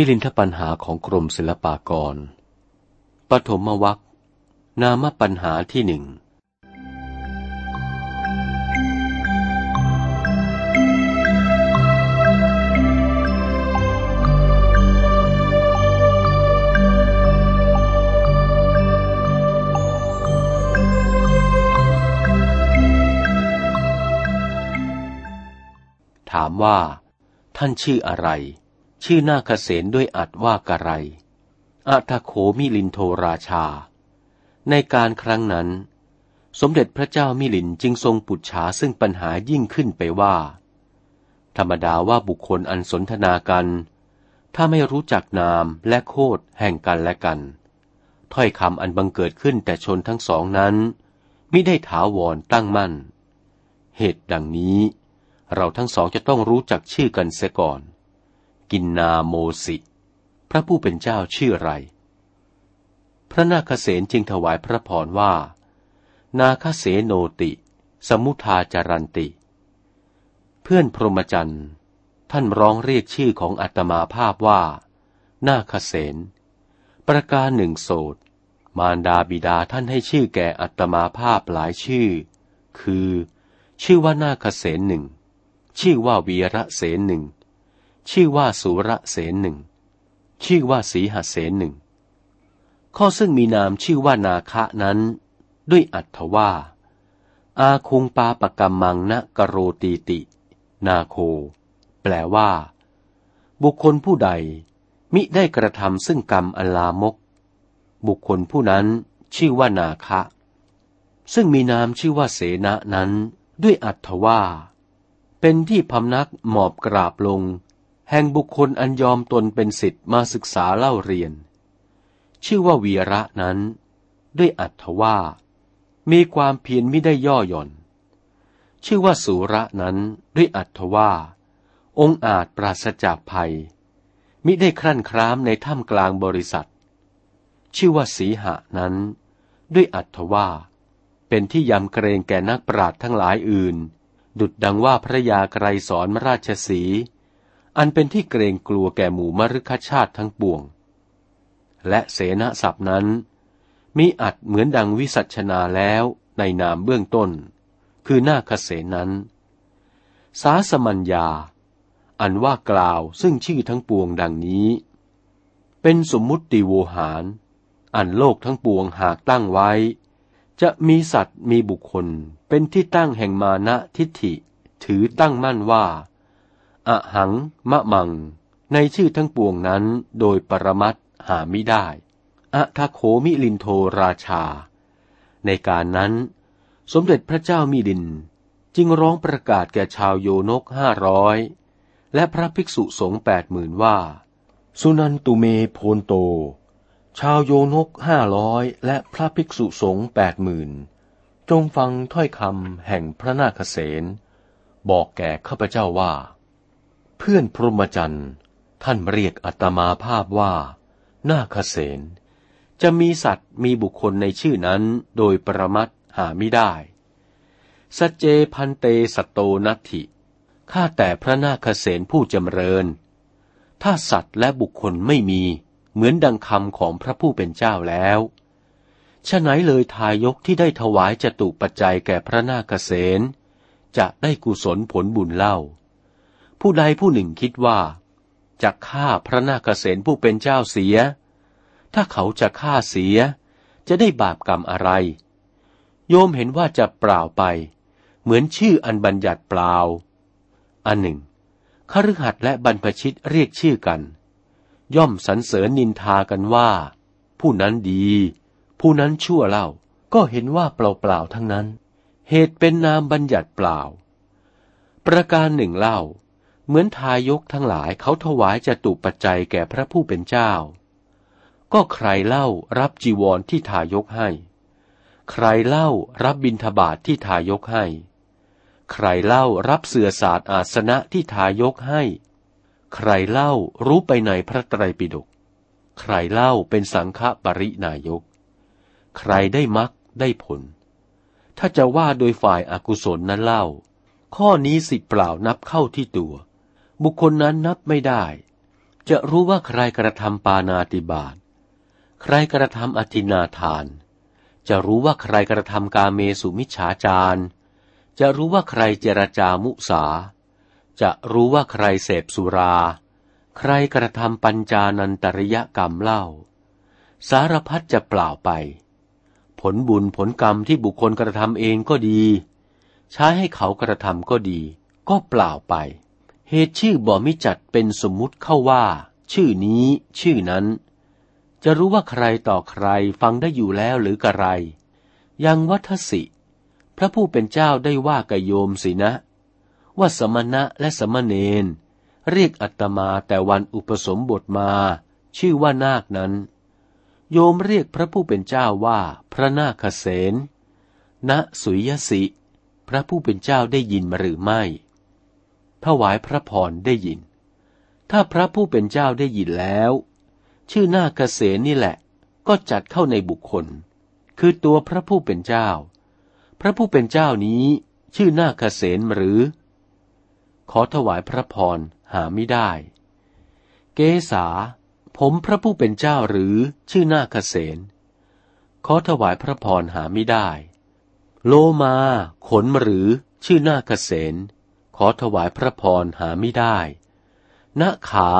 มิลินทปัญหาของกรมศิลปากร ปฐมวัคนามปัญหาที่หนึ่ง ถามว่า ท่านชื่ออะไร ชื่อนาคเสนด้วยอัดว่ากะไรอัทโขมิลินโทราชา ในการครั้งนั้น สมเด็จพระเจ้ามิลินจึงทรงปุจฉาซึ่งปัญหายิ่งขึ้นไปว่า ธรรมดาว่าบุคคลอันสนทนากัน ถ้าไม่รู้จักนามและโคดแห่งกันและกัน ถ้อยคำอันบังเกิดขึ้นแต่ชนทั้งสองนั้นมิได้ถาวรตั้งมั่น เหตุดังนี้ เราทั้งสองจะต้องรู้จักชื่อกันเสียก่อน กินนาโมสิ พระผู้เป็นเจ้าชื่ออะไร พระนาคเษนจึงถวายพระพรว่า นาคเสโนติ สมุทาจารันติ เพื่อนพรหมจรรย์ท่านร้องเรียกชื่อของอัตมาภาพว่า นาคเสนประการหนึ่งโสดมารดาบิดาท่านให้ชื่อแก่อัตมาภาพหลายชื่อ คือ ชื่อว่านาคเสนหนึ่ง ชื่อว่าวีระเสนหนึ่ง ชื่อว่าสุระเสนหนึ่ง ชื่อว่าสีหเสนหนึ่ง ข้อซึ่งมีนามชื่อว่านาคะนั้น ด้วยอัตถว่า อาคุงปาปกรรมังนะกโรตีติ นาโค แปลว่า บุคคลผู้ใด มิได้กระทำซึ่งกรรมอลามก บุคคลผู้นั้นชื่อว่านาคะ ซึ่งมีนามชื่อว่าเสนะนั้น ด้วยอัตถว่า เป็นที่พำนักหมอบกราบลง แห่งบุคคลอันยอมตนเป็นสิทธิ์มาศึกษาเล่าเรียน ชื่อว่าวีระนั้น ด้วยอัตถว่า มีความเพียรไม่ได้ย่อหย่อน ชื่อว่าสุระนั้นด้วยอัตถว่า องค์อาจปราศจากภัย มิได้ครั่นครามในถ้ำกลางบริษัท ชื่อว่าสีหะนั้น ด้วยอัตถว่า เป็นที่ยำเกรงแก่นักปราดทั้งหลายอื่น ดุดดังว่าพระยาไกรสอนราชสี อันเป็นที่เกรงกลัวแก่หมู่มรุคชาติทั้งปวง และเสนาศัพท์นั้นมีอัดเหมือนดังวิสัชนาแล้วในนามเบื้องต้น คือหน้าคเสนั้น สาสมัญญา อันว่ากล่าวซึ่งชื่อทั้งปวงดังนี้ เป็นสมมุติโวหาร อันโลกทั้งปวงหากตั้งไว้ จะมีสัตว์มีบุคคลเป็นที่ตั้งแห่งมานะทิฏฐิ ถือตั้งมั่นว่า อะหัง มะมัง ในชื่อทั้งปวงนั้นโดยปรมัตหาไม่ได้อะทะโขมิลินโทราชา ในการนั้น สมเด็จพระเจ้ามิลินจึงร้องประกาศแก่ชาวโยนกห้าร้อยและพระภิกษุสงฆ์แปดหมื่นว่า สุนันตุเมโพนโต ชาวโยนกห้าร้อยและพระภิกษุสงฆ์แปดหมื่นจงฟังถ้อยคำแห่งพระนาคเษนบอกแก่ข้าพเจ้าว่า เพื่อนพรหมจรรย์ ท่านเรียกอัตมาภาพว่า นาคเสนจะมีสัตว์มีบุคคลในชื่อนั้นโดยประมัดหาไม่ได้ สเจพันเตสโตนัตถิ ข้าแต่พระนาคเสนผู้จำเริญ ถ้าสัตว์และบุคคลไม่มี เหมือนดังคำของพระผู้เป็นเจ้าแล้วฉะไหนเลยทายกที่ได้ถวายจตุปัจจัยแก่พระนาคเสนจะได้กุศลผลบุญเล่า ผู้ใดผู้หนึ่งคิดว่าจะฆ่าพระนาคเษนผู้เป็นเจ้าเสีย ถ้าเขาจะฆ่าเสีย จะได้บาปกรรมอะไร โยมเห็นว่าจะเปล่าไป เหมือนชื่ออันบัญญัติเปล่า อันหนึ่งคฤหัสถ์และบรรพชิตเรียกชื่อกัน ย่อมสรรเสริญนินทากันว่า ผู้นั้นดี ผู้นั้นชั่วเล่า ก็เห็นว่าเปล่าๆทั้งนั้น เหตุเป็นนามบัญญัติเปล่า ประการหนึ่งเล่า เหมือนทายกทั้งหลายเขาถวายจตุปัจจัยแก่พระผู้เป็นเจ้า ก็ใครเล่ารับจีวรที่ทายกให้ ใครเล่ารับบิณฑบาทที่ทายกให้ ใครเล่ารับเสื่อศาสตร์อาสนะที่ทายกให้ ใครเล่ารู้ไปในพระไตรปิฎก ใครเล่าเป็นสังฆปรินายก ใครได้มักได้ผล ถ้าจะว่าโดยฝ่ายอากุศลนั้นเล่า ข้อนี้สิเปล่านับเข้าที่ตัว บุคคลนั้นนับไม่ได้ จะรู้ว่าใครกระทำปานาติบาตใครกระทำอธินาทาน จะรู้ว่าใครกระทำกาเมสุมิจฉาจารจะรู้ว่าใครเจรจามุสา จะรู้ว่าใครเสพสุรา ใครกระทำปัญจานันตริยกรรมเล่า สารพัดจะเปล่าไป ผลบุญผลกรรมที่บุคคลกระทำเองก็ดี ใช้ให้เขากระทำก็ดี ก็เปล่าไป เหตุชื่อบ่มิจัดเป็นสมมุติเข้าว่า ชื่อนี้ ชื่อนั้น จะรู้ว่าใครต่อใครฟังได้อยู่แล้วหรือกระไร ยังวัทสิ พระผู้เป็นเจ้าได้ว่ากโยมสินะ ว่าสมณะและสมณเณรเรียกอัตมาแต่วันอุปสมบทมา ชื่อว่านาคนั้น โยมเรียกพระผู้เป็นเจ้าว่าพระนาคเสนณสุยสิ พระผู้เป็นเจ้าได้ยินหรือไม่ ถวายพระพรได้ยิน ถ้าพระผู้เป็นเจ้าได้ยินแล้ว ชื่อหน้าเกษนี่แหละ ก็จัดเข้าในบุคคล คือตัวพระผู้เป็นเจ้า พระผู้เป็นเจ้านี้ ชื่อหน้าเกษหรือ ขอถวายพระพรหาไม่ได้ เกษาผมพระผู้เป็นเจ้าหรือชื่อหน้าเกษขอถวายพระพรหาไม่ได้ โลมาขนหรือชื่อหน้าเกษ ขอถวายพระพรหาไม่ได้ณขา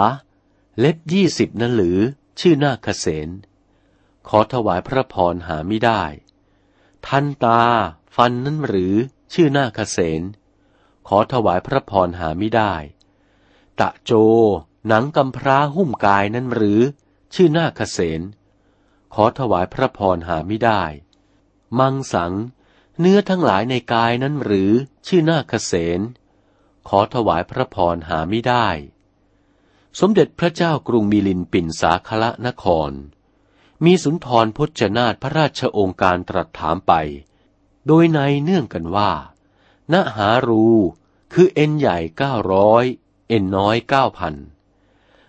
เล็บยี่สิบนั้นหรือ ชื่อนาคเสนขอถวายพระพรหาไม่ได้ ทันตา ฟันนั้นหรือ ชื่อนาคเสนขอถวายพระพรหาไม่ได้ ตะโจ หนังกำพร้าหุ้มกายนั้นหรือ ชื่อนาคเสนขอถวายพระพรหาไม่ได้ มังสัง เนื้อทั้งหลายในกายนั้นหรือ ชื่อนาคเสน ขอถวายพระพรหาไม่ได้ สมเด็จพระเจ้ากรุงมิลินปินสาคละนคร มีสุนทรพจนาตพระราชองค์การตรัสถามไป โดยในเนื่องกันว่า ณหารู คือเอ็นใหญ่เก้าร้อยเอ็นน้อยเก้าพัน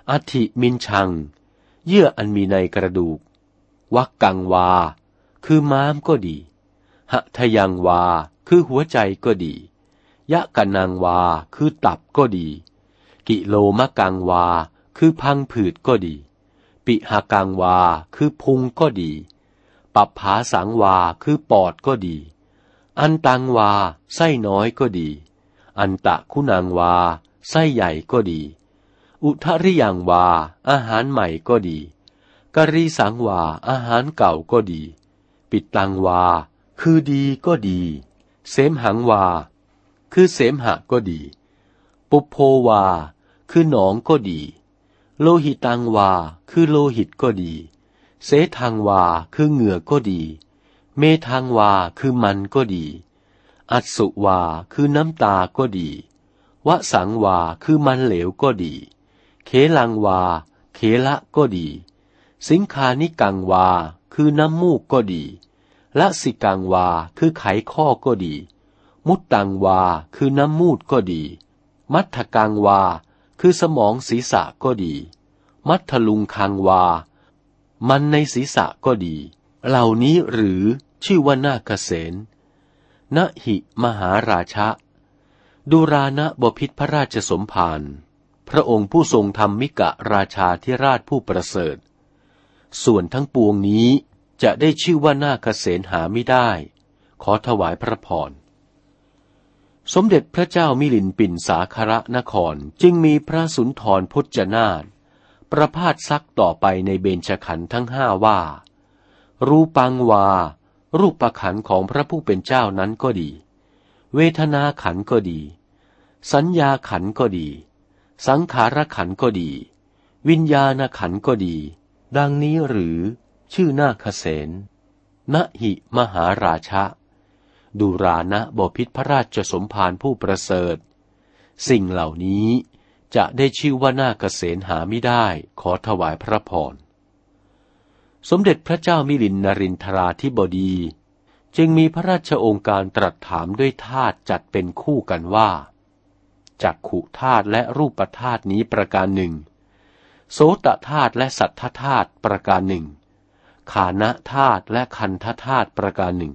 อธิมินชัง เยื่ออันมีในกระดูก วักกังวา คือม้ามก็ดีหะทยังวา คือหัวใจก็ดี ยะกันนางวาคือตับก็ดี กิโลมะกังวา คือพังผืดก็ดี ปิหากังวาคือพุงก็ดี ปับผาสังวาคือปอดก็ดี อันตังวาไส้น้อยก็ดี อันตะคุณางวา ไส้ใหญ่ก็ดี อุทริยังวา อาหารใหม่ก็ดีกรีสังวา อาหารเก่าก็ดี ปิดตังวา คือดีก็ดี เสมหังวา คือเสมหะก็ดี ปุโพวา คือหนองก็ดี โลหิตังวา คือโลหิตก็ดี เสทังวา คือเหงื่อก็ดี เมทังวา คือมันก็ดี อัสุวา คือน้ำตาก็ดี วสังวา คือมันเหลวก็ดี เขลังวา เขละก็ดี สิงคานิกังวา คือน้ำมูกก็ดีละสิกังวา คือไขข้อก็ดี มุตตังวาคือน้ำมูดก็ดี มัทกังวา คือสมองศีรษะก็ดี มัทลุงคังวา มันในศีรษะก็ดี เหล่านี้หรือชื่อว่านาคเสนนหิมหาราชะดูรานะบพิษพระราชสมภาร พระองค์ผู้ทรงทำมิกะราชาธิราชผู้ประเสริฐ ส่วนทั้งปวงนี้จะได้ชื่อว่านาคเสนหาไม่ได้ ขอถวายพระพร สมเด็จพระเจ้ามิลินปินสาคระนครจึงมีพระสุนทรพจนาถประพาสซักต่อไปในเบญชขันธ์ทั้งห้าว่า รูปังวา รูปประขันของพระผู้เป็นเจ้านั้นก็ดี เวทนาขันก็ดี สัญญาขันก็ดี สังขารขันก็ดี วิญญาณขันก็ดี ดังนี้หรือ ชื่อนาคเสนนหิมหาราชะ ดูรานะบพิษพระราชสมภารผู้ประเสริฐ สิ่งเหล่านี้จะได้ชื่อว่านาเกษณหาไม่ได้ขอถวายพระพร สมเด็จพระเจ้ามิลินนรินทราธิบดี จึงมีพระราชองค์การตรัสถามด้วยธาตุจัดเป็นคู่กันว่าจักขุธาตุและรูปธาตุนี้ประการหนึ่ง โสตธาตุและสัทธธาตุประการหนึ่ง ขานะธาตุและคันธธาตุประการหนึ่ง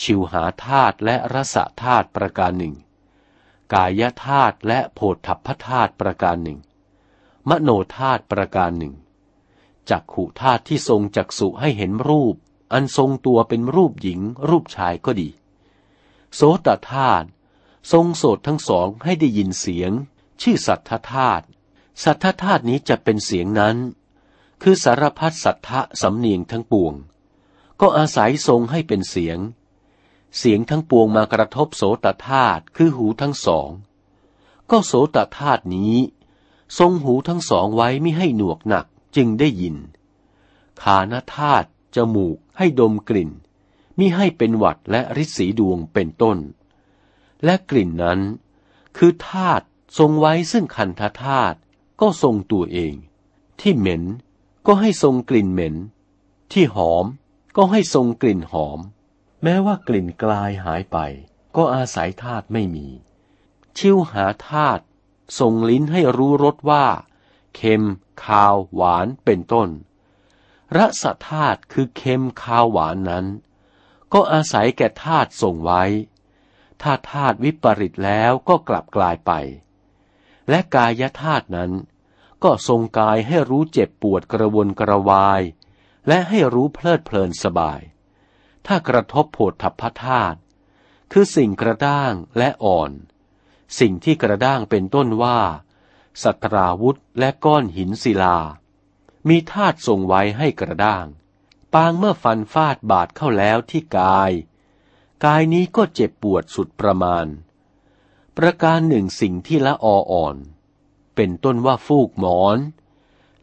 ชิวหาธาตุและรสธาตุประการหนึ่ง กายธาตุและโพธพธาตุประการหนึ่ง มโนธาตุประการหนึ่งจักขุธาตุที่ทรงจักสุให้เห็นรูป อันทรงตัวเป็นรูปหญิง รูปชายก็ดี โสตธาตุทรงโสดทั้งสองให้ได้ยินเสียง ชื่อสัทธธาตุสัทธธาตุนี้จะเป็นเสียงนั้น คือสารพัดสัทธะสำเนียงทั้งปวง ก็อาศัยทรงให้เป็นเสียง เสียงทั้งปวงมากระทบโสตธาตุคือหูทั้งสอง ก็โสตธาตุนี้ ทรงหูทั้งสองไว้ไม่ให้หนวกหนักจึงได้ยิน ขานธาตุจมูกให้ดมกลิ่นมิให้เป็นหวัดและริสีดวงเป็นต้น และกลิ่นนั้น คือธาตุทรงไว้ซึ่งคันธธาตุก็ทรงตัวเอง ที่เหม็นก็ให้ทรงกลิ่นเหม็น ที่หอมก็ให้ทรงกลิ่นหอม แม้ว่ากลิ่นกลายหายไป ก็อาศัยธาตุไม่มี ชิวหาธาตุทรงลิ้นให้รู้รสว่า เค็ม คาว หวานเป็นต้นรสธาตุคือเค็มคาวหวานนั้น ก็อาศัยแก่ธาตุทรงไว้ ถ้าธาตุวิปริตแล้วก็กลับกลายไป และกายธาตุนั้น ก็ทรงกายให้รู้เจ็บปวดกระวนกระวาย และให้รู้เพลิดเพลินสบาย ถ้ากระทบโผฏฐัพพธาตุคือสิ่งกระด้างและอ่อน สิ่งที่กระด้างเป็นต้นว่า สัตราวุธและก้อนหินศิลา มีธาตุทรงไว้ให้กระด้าง ปางเมื่อฟันฟาดบาดเข้าแล้วที่กาย กายนี้ก็เจ็บปวดสุดประมาณ ประการหนึ่งสิ่งที่ละออ่อน เป็นต้นว่าฟูกหมอน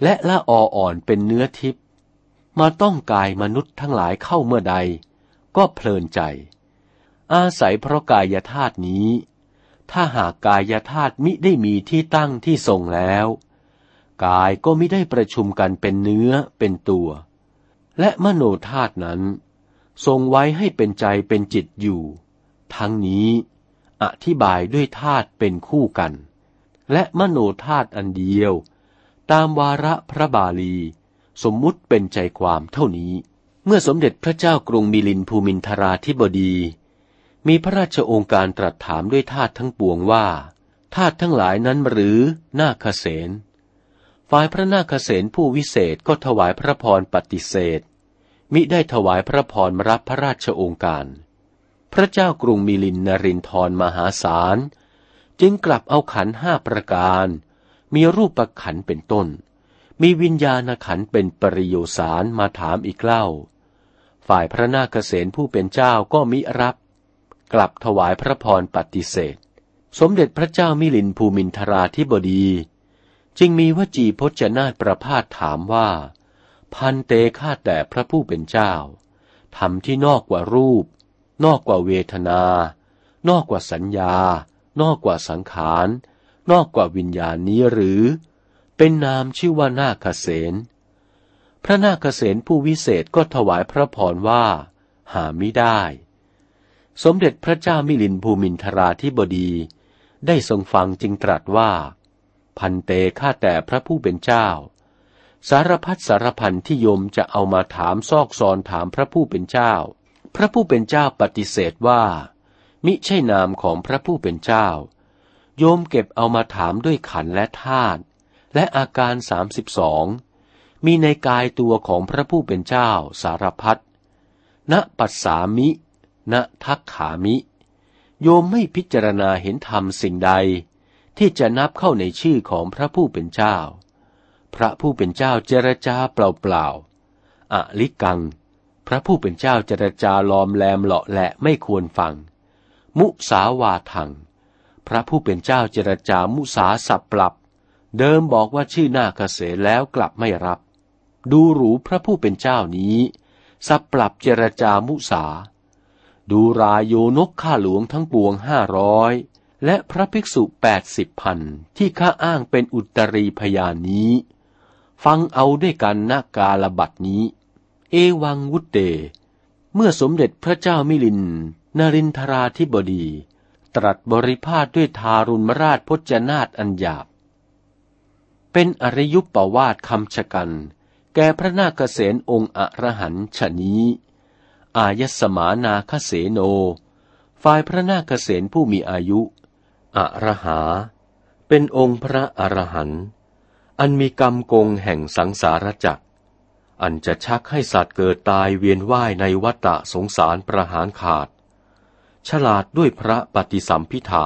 และละออ่อนเป็นเนื้อทิพย์มาต้องกายมนุษย์ทั้งหลายเข้าเมื่อใด ก็เพลินใจ อาศัยเพราะกายธาตุนี้ ถ้าหากกายธาตุมิได้มีที่ตั้งที่ทรงแล้ว กายก็ไม่ได้ประชุมกันเป็นเนื้อเป็นตัว และมโนธาตุนั้น ทรงไว้ให้เป็นใจเป็นจิตอยู่ ทั้งนี้อธิบายด้วยธาตุเป็นคู่กัน และมโนธาตุอันเดียว ตามวาระพระบาลี สมมุติเป็นใจความเท่านี้ เมื่อสมเด็จพระเจ้ากรุงมิลินภูมินทราธิบดี มีพระราชองค์การตรัสถามด้วยทาตทั้งปวงว่าทาตทั้งหลายนั้นหรือนาคเสนฝ่ายพระนาคเสนผู้วิเศษก็ถวายพระพรปฏิเสธ มิได้ถวายพระพรรับพระราชองค์การ พระเจ้ากรุงมิลินนรินทรมหาศาล จึงกลับเอาขันห้าประการ มีรูปประขันเป็นต้น มีวิญญาณขันเป็นปริโยสารมาถามอีกเล่า ฝ่ายพระนาคเษนผู้เป็นเจ้าก็มิรับ กลับถวายพระพรปฏิเสธ สมเด็จพระเจ้ามิลินภูมินทราธิบดี จึงมีวจีพจนาฏประพาสถามว่า พันเตฆ่าแต่พระผู้เป็นเจ้าทำที่นอกกว่ารูป นอกกว่าเวทนา นอกกว่าสัญญา นอกกว่าสังขาร นอกกว่าวิญญาณนี้หรือ เป็นนามชื่อว่านาคเสนพระนาคเสนผู้วิเศษก็ถวายพระพรว่า หาไม่ได้ สมเด็จพระเจ้ามิลินภูมินทราธิบดี ได้ทรงฟังจึงตรัสว่า พันเตข้าแต่พระผู้เป็นเจ้า สารพัดสารพันที่โยมจะเอามาถามซอกซอนถามพระผู้เป็นเจ้า พระผู้เป็นเจ้าปฏิเสธว่า มิใช่นามของพระผู้เป็นเจ้า โยมเก็บเอามาถามด้วยขันและธาตุ และอาการสามสิบสองมีในกายตัวของพระผู้เป็นเจ้าสารพัดณปัสสามิ ณทักขามิ โยมไม่พิจารณาเห็นธรรมสิ่งใด ที่จะนับเข้าในชื่อของพระผู้เป็นเจ้า พระผู้เป็นเจ้าเจรจาเปล่าๆอลิกัง พระผู้เป็นเจ้าเจรจาลอมแลมเหลาะแหละไม่ควรฟัง มุสาวาทัง พระผู้เป็นเจ้าเจรจามุสาสับปรับ เดิมบอกว่าชื่อหน้าเกษแล้วกลับไม่รับ ดูหรูพระผู้เป็นเจ้านี้ สับปรับเจรจามุสา ดูรายโยนกข้าหลวงทั้งปวงห้าร้อยและพระภิกษุแปดสิบพันที่ข้าอ้างเป็นอุตรีพยานนี้ ฟังเอาด้วยกันนากาลบัตนี้ เอวังวุตเต เมื่อสมเด็จพระเจ้ามิลินนรินทราธิบดี ตรัสบริพาทด้วยทารุณมราชพจนาตอันหยาบ เป็นอริยุปปวาทคำชกัน แก่พระนาคเษนองค์อรหันชนี้ อายสมานาคเสโน ฝ่ายพระนาคเษนผู้มีอายุอรหา เป็นองค์พระอรหันต์อันมีกรรมกงแห่งสังสารจักร อันจะชักให้สัตว์เกิดตายเวียนว่ายในวัฏสงสารประหารขาด ฉลาดด้วยพระปฏิสัมพิทา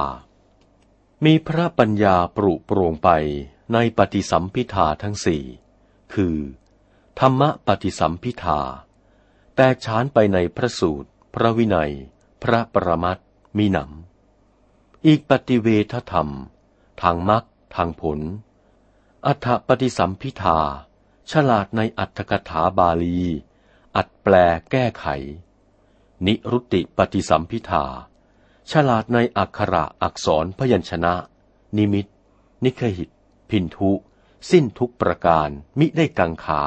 มีพระปัญญาปรุโปร่งไปในปฏิสัมพิทาทั้งสี่ คือ ธรรมปฏิสัมพิทาแต่ชานไปในพระสูตร พระวินัย พระประมัตมีหนำ อีกปฏิเวทธรรม ทางมรรคทางผล อัฏฐปฏิสัมพิทาฉลาดในอัตถกถาบาลี อัดแปลแก้ไข นิรุตติปฏิสัมพิทา ฉลาดในอักขระอักษรพยัญชนะ นิมิต นิคหิต พินทุ สิ้นทุกประการมิได้กังขา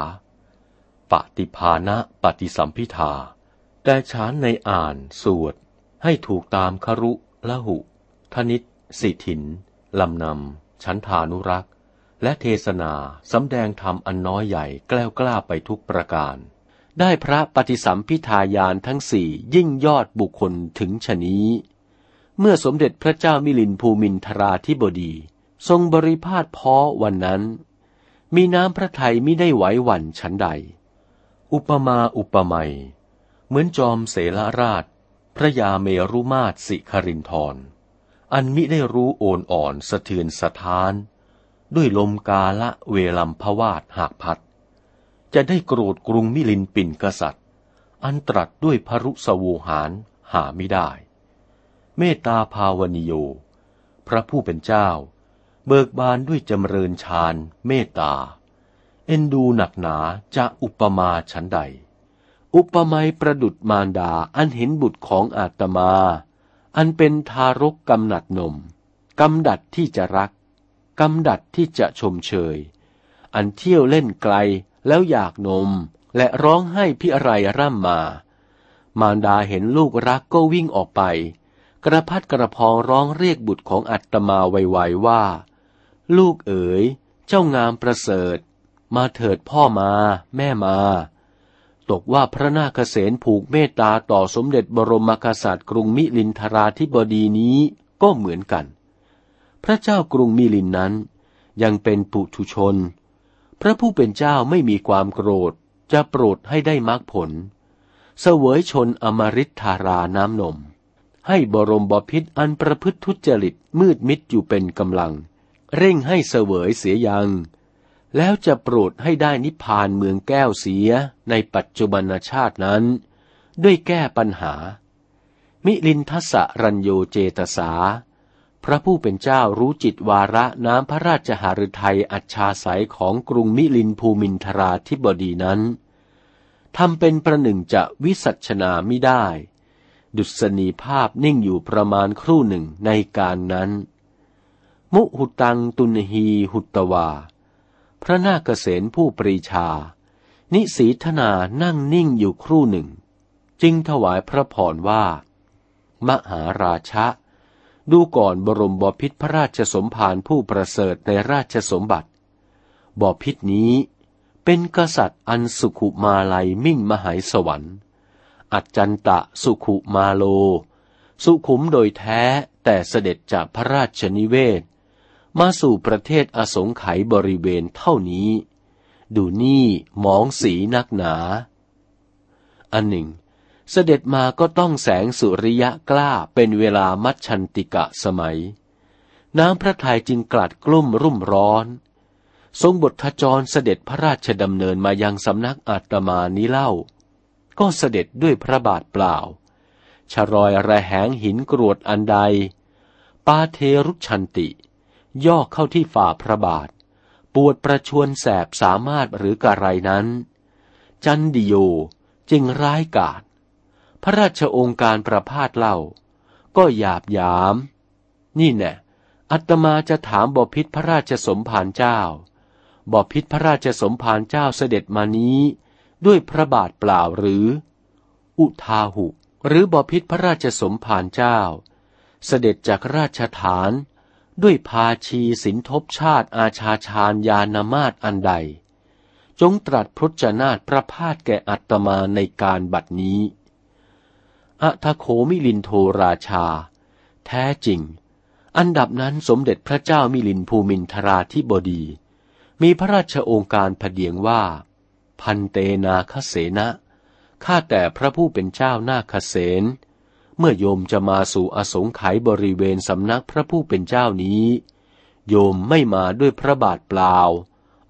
ปฏิภาณะปฏิสัมพิทาแต่ฉานในอ่านสวด ให้ถูกตามครุละหุ ธนิตสิถิน ลำนำ ชันทานุรักษ์ และเทศนาสำแดงธรรมอันน้อยใหญ่แกล้วกล้าไปทุกประการ ได้พระปฏิสัมพิทายานทั้งสี่ยิ่งยอดบุคคลถึงชนี้ เมื่อสมเด็จพระเจ้ามิลินภูมินทราธิบดี ทรงบริพาทพอวันนั้น มีน้ำพระทัยมิได้ไหวหวั่นชั้นใด อุปมาอุปไมยเหมือนจอมเสลราช พระยาเมรุมาตสิครินทรอันมิได้รู้โอนอ่อนสะเทือนสะท้าน ด้วยลมกาละเวลัมพวาดหากพัด จะได้โกรธกรุงมิลินปินกษัตริย์ อันตรัสด้วยพรุสวูหารหาไม่ได้ เมตตาภาวนิโย พระผู้เป็นเจ้า เบิกบานด้วยจำเริญฌานเมตตา เอ็นดูหนักหนาจะอุปมาฉันใด อุปไมยประดุดมารดาอันเห็นบุตรของอาตมา อันเป็นทารกกำหนัดนมกำดัดที่จะรักกำดัดที่จะชมเชย อันเที่ยวเล่นไกลแล้วอยากนมและร้องให้พิไรร่ำมา มารดาเห็นลูกรักก็วิ่งออกไป กระพัดกระพองร้องเรียกบุตรของอัตมาไวๆว่า ลูกเอ๋ย เจ้างามประเสริฐ มาเถิดพ่อมา แม่มา ตกว่าพระนาคเษนผูกเมตตาต่อสมเด็จบรมกษัตริย์กรุงมิลินทราธิบดีนี้ก็เหมือนกัน พระเจ้ากรุงมิลินนั้น ยังเป็นปุถุชน พระผู้เป็นเจ้าไม่มีความโกรธจะโปรดให้ได้มรรคผล เสวยชนอมริทธาราน้ำนม ให้บรมบพิษอันประพฤติทุจริตมืดมิดอยู่เป็นกำลัง เร่งให้เสวยเสียยัง แล้วจะโปรดให้ได้นิพพานเมืองแก้วเสียในปัจจุบันชาตินั้น ด้วยแก้ปัญหา มิลินทัสสะรัญโยเจตสา พระผู้เป็นเจ้ารู้จิตวาระน้ำพระราชหฤทัยอัจฉาสายของกรุงมิลินภูมินทราธิบดีนั้นทำเป็นประหนึ่งจะวิสัชนาไม่ได้ ดุษณีภาพนิ่งอยู่ประมาณครู่หนึ่งในการนั้น มุหุตังตุนหีหุตวา พระนาคเษนผู้ปรีชา นิสีธนานั่งนิ่งอยู่ครู่หนึ่ง จึงถวายพระพรว่า มหาราชะ ดูก่อนบรมบพิษพระราชสมภารผู้ประเสริฐในราชสมบัติบพิษนี้เป็นกษัตริย์อันสุขุมาลัยมิ่งมหายสวรรค์ อัจจันตะสุขุมาโล สุขุมโดยแท้แต่เสด็จจากพระราชนิเวศ มาสู่ประเทศอสงไขยบริเวณเท่านี้ ดูนี่หมองศรีนักหนา อันหนึ่ง เสด็จมาก็ต้องแสงสุริยะกล้าเป็นเวลามัชชันติกะสมัย น้ำพระทัยจึงกลัดกลุ้มรุ่มร้อนทรงบทจรเสด็จพระราชดำเนินมายังสำนักอาตมานี้เล่า ก็เสด็จด้วยพระบาทเปล่า ชรอยระแหงหินกรวดอันใด ปาทา รุชันติ ย่อเข้าที่ฝ่าพระบาท ปวดประชวนแสบสามารถหรือกะไรนั้น จันดิโยจึงร้ายกาจพระราชองค์การประพาสเล่า ก็หยาบยาม นี่แน่อัตมาจะถามบพิษพระราชสมภารเจ้าบพิษพระราชสมภารเจ้าเสด็จมานี้ ด้วยพระบาทเปล่าหรือ อุทาหุหรือบพิษพระราชสมภารเจ้า เสด็จจากราชฐาน ด้วยภาชีสินทบชาติอาชาชาญยานามาตอันใด จงตรัสพจนาตพระพาทแก่อัตมาในการบัดนี้อะทะโคมิลินโทราชา แท้จริง อันดับนั้นสมเด็จพระเจ้ามิลินภูมินทราธิบดี มีพระราชโองการพเดียงว่า พันเตนาคเสนะข้าแต่พระผู้เป็นเจ้านาคเสนเมื่อโยมจะมาสู่อสงไขยบริเวณสำนักพระผู้เป็นเจ้านี้ โยมไม่มาด้วยพระบาทเปล่า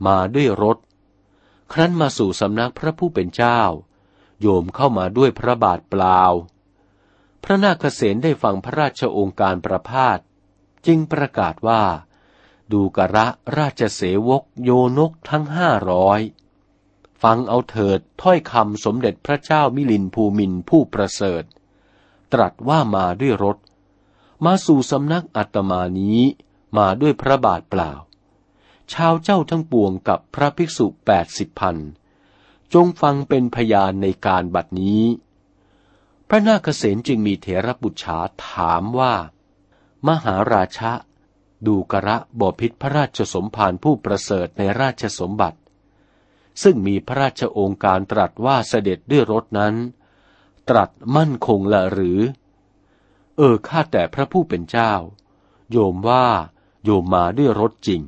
มาด้วยรถ ครั้นมาสู่สำนักพระผู้เป็นเจ้า โยมเข้ามาด้วยพระบาทเปล่า พระนาคเษนได้ฟังพระราชองการประพาสจึงประกาศว่า ดูกระราชเสวกโยนกทั้งห้าร้อย ฟังเอาเถิดถ้อยคำสมเด็จพระเจ้ามิลินภูมินผู้ประเสริฐ ตรัสว่ามาด้วยรถ มาสู่สำนักอัตมานี้มาด้วยพระบาทเปล่า ชาวเจ้าทั้งปวงกับพระภิกษุแปดสิบพัน จงฟังเป็นพยานในการบัดนี้ พระนาคเษนจึงมีเถระบุตรชาถามว่า มหาราชะ ดูกระบอพิษพระราชสมภารผู้ประเสริฐในราชสมบัติ ซึ่งมีพระราชโองการตรัสว่าเสด็จด้วยรถนั้น ตรัสมั่นคงละหรือ เออข้าแต่พระผู้เป็นเจ้า โยมว่าโยมมาด้วยรถจริง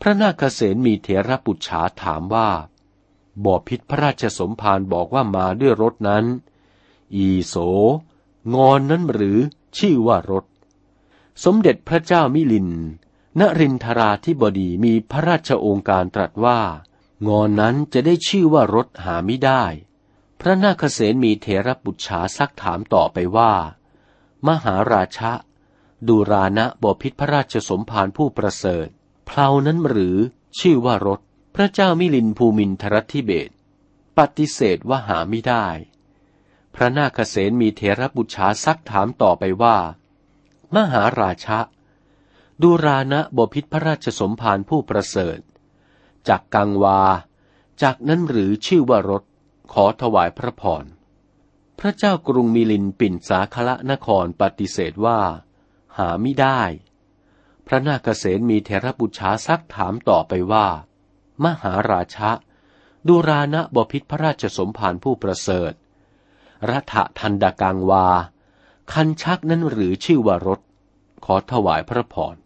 พระนาคเษนมีเถระปุจฉาถามว่าบ่อพิษพระราชสมภารบอกว่ามาด้วยรถนั้น อีโส งอนนั้นหรือชื่อว่ารถ สมเด็จพระเจ้ามิลิน นรินทราธิบดีมีพระราชโองการตรัสว่า งอนนั้นจะได้ชื่อว่ารถหาไม่ได้ พระนาคเษนมีเถระบุตรชาซักถามต่อไปว่า มหาราชะ ดูรานะบพิษพระราชสมภารผู้ประเสริฐ เพลานั้นหรือชื่อว่ารถ พระเจ้ามิลินภูมินทรธิเบศปฏิเสธว่าหาไม่ได้ พระนาคเษนมีเถระบุตรชาซักถามต่อไปว่า มหาราชะ ดูรานะบพิษพระราชสมภารผู้ประเสริฐ จากกังวา จากนั้นหรือชื่อว่ารถ ขอถวายพระพร พระเจ้ากรุงมิลินปิ่นสาคละนครปฏิเสธว่า หาไม่ได้ พระนาคเษนมีเทระบุชาซักถามต่อไปว่า มหาราชะ ดูรานะบพิษพระราชสมภารผู้ประเสริฐรัฐทันดากังวา คันชักนั้นหรือชื่อว่ารถ ขอถวายพระพร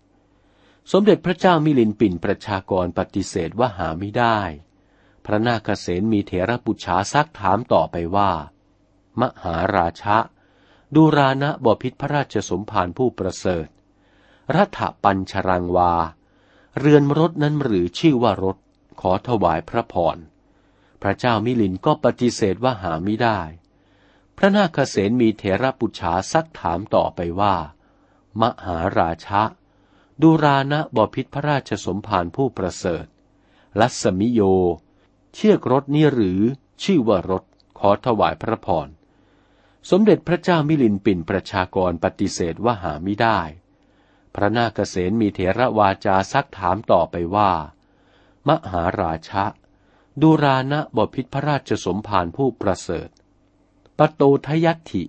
สมเด็จพระเจ้ามิลินปินประชากรปฏิเสธว่าหาไม่ได้ พระนาคเษนมีเถระปุชาซักถามต่อไปว่า มหาราชะ ดูรานะบพิษพระราชสมภารผู้ประเสริฐ รัฐปัญชรังวา เรือนรถนั้นหรือชื่อว่ารถ ขอถวายพระพร พระเจ้ามิลินก็ปฏิเสธว่าหาไม่ได้ พระนาคเษนมีเถระปุชาซักถามต่อไปว่า มหาราชะ ดูรานะบพิษพระราชสมภารผู้ประเสริฐ ลัสมิโย เชือกรถนี้หรือชื่อว่ารถขอถวายพระพร สมเด็จพระเจ้ามิลินปินประชากรปฏิเสธว่าหาไม่ได้ พระนาคเษนมีเถระวาจาซักถามต่อไปว่า มหาราชะ ดูรานะบพิษพระราชสมภารผู้ประเสริฐปโตทยัตถิ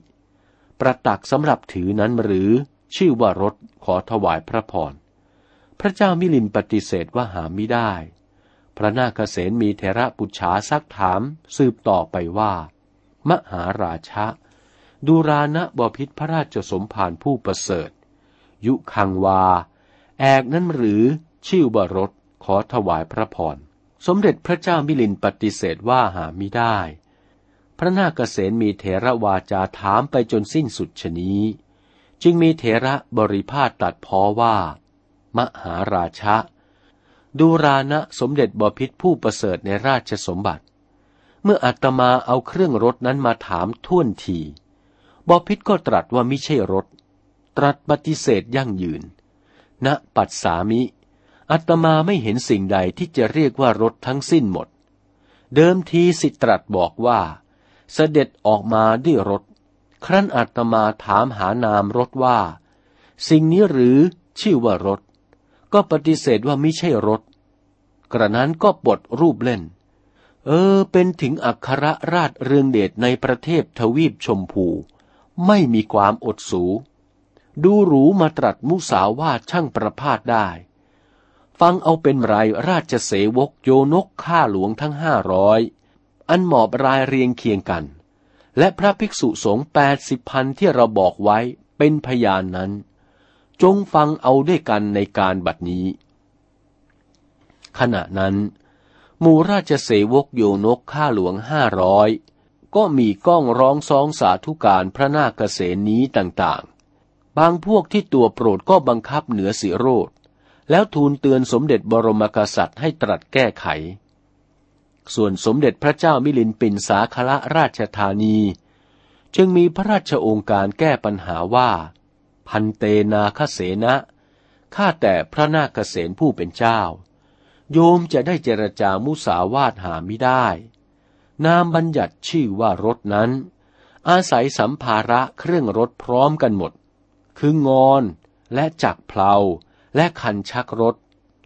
ประตักสำหรับถือนั้นหรือ ชื่อว่ารถขอถวายพระพร พระเจ้ามิลินปฏิเสธว่าหาไม่ได้ พระนาคเษนมีเทระปุจฉาซักถามสืบต่อไปว่า มหาราชะดูรานะบพิษพระราชสมภารผู้ประเสริฐ ยุคังวา แอกนั้นหรือชื่อว่ารถขอถวายพระพร สมเด็จพระเจ้ามิลินปฏิเสธว่าหาไม่ได้ พระนาคเษนมีเถระวาจาถามไปจนสิ้นสุดชนี้ จึงมีเถระบริพาทตัดพ้อว่า มหาราชะ ดูรานะสมเด็จบพิษผู้ประเสริฐในราชสมบัติ เมื่ออาตมาเอาเครื่องรถนั้นมาถามท่วนทีบพิษก็ตรัสว่ามิใช่รถ ตรัสปฏิเสธยั่งยืนณปัตสามิอาตมาไม่เห็นสิ่งใดที่จะเรียกว่ารถทั้งสิ้นหมด เดิมทีสิตรัสบอกว่า เสด็จออกมาด้วยรถ ครั้นอาตมาถามหานามรถว่า สิ่งนี้หรือชื่อว่ารถ ก็ปฏิเสธว่าไม่ใช่รถ กระนั้นก็ปดรูปเล่น เออ เป็นถึงอัครราชเรืองเดชในประเทศทวีปชมพู ไม่มีความอดสู ดูหรูมาตรัสมุสาวาช่างประพาสได้ ฟังเอาเป็นไรราชเสวกโยนกข้าหลวงทั้งห้าร้อยอันหมอบรายเรียงเคียงกัน และพระภิกษุสงฆ์แปดสิบพันที่เราบอกไว้เป็นพยานนั้น จงฟังเอาด้วยกันในการบัดนี้ ขณะนั้น หมู่ราชเสวกโยนกข้าหลวงห้าร้อยก็มีก้องร้องซองสาธุการพระนาคเษนนี้ต่างๆ บางพวกที่ตัวโปรดก็บังคับเหนือสิโรธแล้วทูลเตือนสมเด็จบรมกษัตริย์ให้ตรัสแก้ไข ส่วนสมเด็จพระเจ้ามิลินปินสาคละราชธานี จึงมีพระราชองค์การแก้ปัญหาว่า พันเตนาคเสนะข้าแต่พระนาคเษนผู้เป็นเจ้า โยมจะได้เจรจามุสาวาทหาไม่ได้ นามบัญญัติชื่อว่ารถนั้น อาศัยสัมภาระเครื่องรถพร้อมกันหมด คืองอนและจักเพลาและคันชักรถ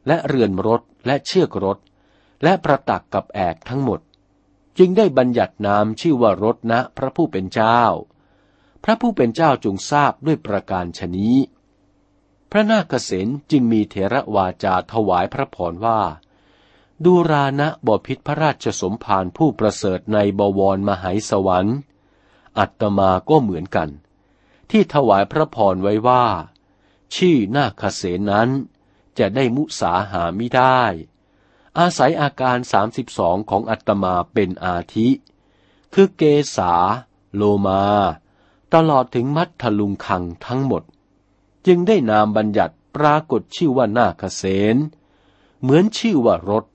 และเรือนรถและเชือกรถ และประตักกับแอกทั้งหมด จึงได้บัญญัตินามชื่อว่ารถนะพระผู้เป็นเจ้า พระผู้เป็นเจ้าจงทราบด้วยประการชนี้ พระนาคเษนจึงมีเถระวาจาถวายพระพรว่า ดูรานะบพิษพระราชสมภารผู้ประเสริฐในบวรมหายสวรรค์ อัตมาก็เหมือนกัน ที่ถวายพระพรไว้ว่า ชื่อนาคเสนนั้นจะได้มุสาหาไม่ได้ อาศัยอาการสามสิบสองของอัตมาเป็นอาทิ คือเกษา โลมา ตลอดถึงมัทธลุงคังทั้งหมด จึงได้นามบัญญัติปรากฏชื่อว่านาคเสนเหมือนชื่อว่ารถ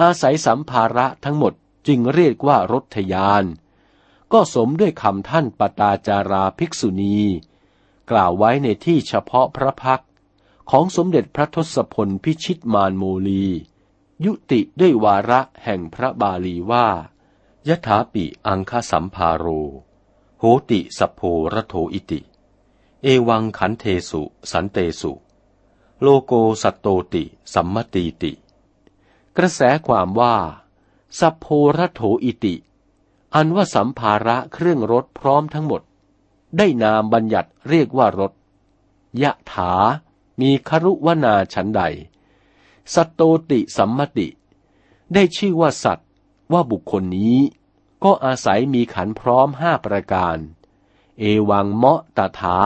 อาศัยสัมภาระทั้งหมดจึงเรียกว่ารถทยาน ก็สมด้วยคำท่านปตาจาราภิกษุณี กล่าวไว้ในที่เฉพาะพระพักของสมเด็จพระทศพลพิชิตมานโมลี ยุติด้วยวาระแห่งพระบาลีว่ายถาปิอังคสัมภาโร โหติสัพโพระโทอิติ เอวังขันเทสุ สันเตสุ โลโกสัตโตติสัมมตีติ กระแสความว่า สัพโพระโถอิติ อันว่าสัมภาระเครื่องรถพร้อมทั้งหมด ได้นามบัญญัติเรียกว่ารถ ยะถา มีครุวนาฉันใด สัตโตติสัมมติ ได้ชื่อว่าสัตว์ว่าบุคคลนี้ ก็อาศัยมีขันพร้อมห้าประการ เอวังเมาะตถา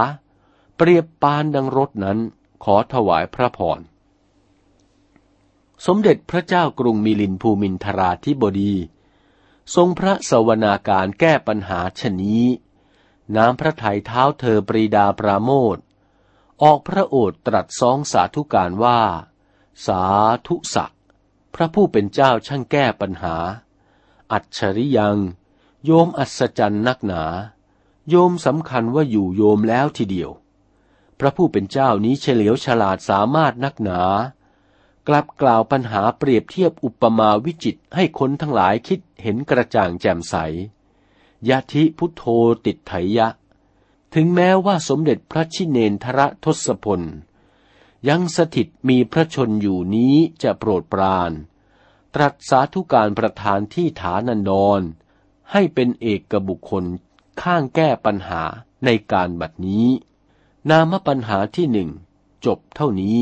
เปรียบปานดังรถนั้นขอถวายพระพร สมเด็จพระเจ้ากรุงมิลินภูมินทราธิบดี ทรงพระสวนาการแก้ปัญหาชนี้ น้ำพระทัยเท้าเธอปรีดาปราโมทออกพระโอษตรัสสองสาธุการว่า สาธุสักพระผู้เป็นเจ้าช่างแก้ปัญหา อัจฉริยัง โยมอัศจรรย์นักหนา โยมสำคัญว่าอยู่โยมแล้วทีเดียว พระผู้เป็นเจ้านี้เฉลียวฉลาดสามารถนักหนา กลับกล่าวปัญหาเปรียบเทียบอุปมาวิจิตให้คนทั้งหลายคิดเห็นกระจ่างแจ่มใสยะทิพุทโธติดไถยะ ถึงแม้ว่าสมเด็จพระชินเนนทระทศพล ยังสถิตมีพระชนอยู่นี้จะโปรดปราน ตรัสสาธุการประธานที่ฐานันดร ให้เป็นเอกบุคคลข้างแก้ปัญหาในการบัดนี้ นามปัญหาที่หนึ่งจบเท่านี้